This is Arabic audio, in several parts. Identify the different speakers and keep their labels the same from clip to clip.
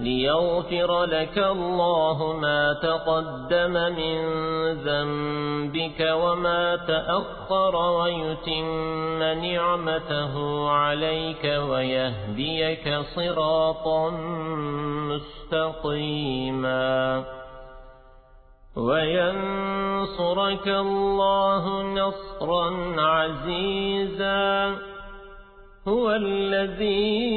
Speaker 1: ليغفر لك الله ما تقدم من ذنبك وما تأخر ويتم نعمته عليك ويهديك صراطا مستقيما. وينصرك الله نصرا عزيزا. هو الذي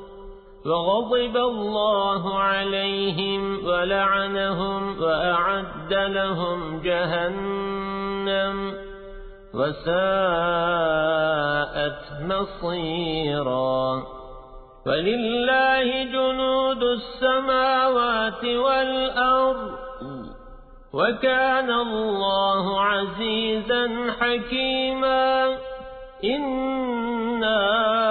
Speaker 1: وغضب الله عليهم ولعنهم وأعد لهم جهنم وساءت مصيرا. ولله جنود السماوات والأرض وكان الله عزيزا حكيما. إِنَّا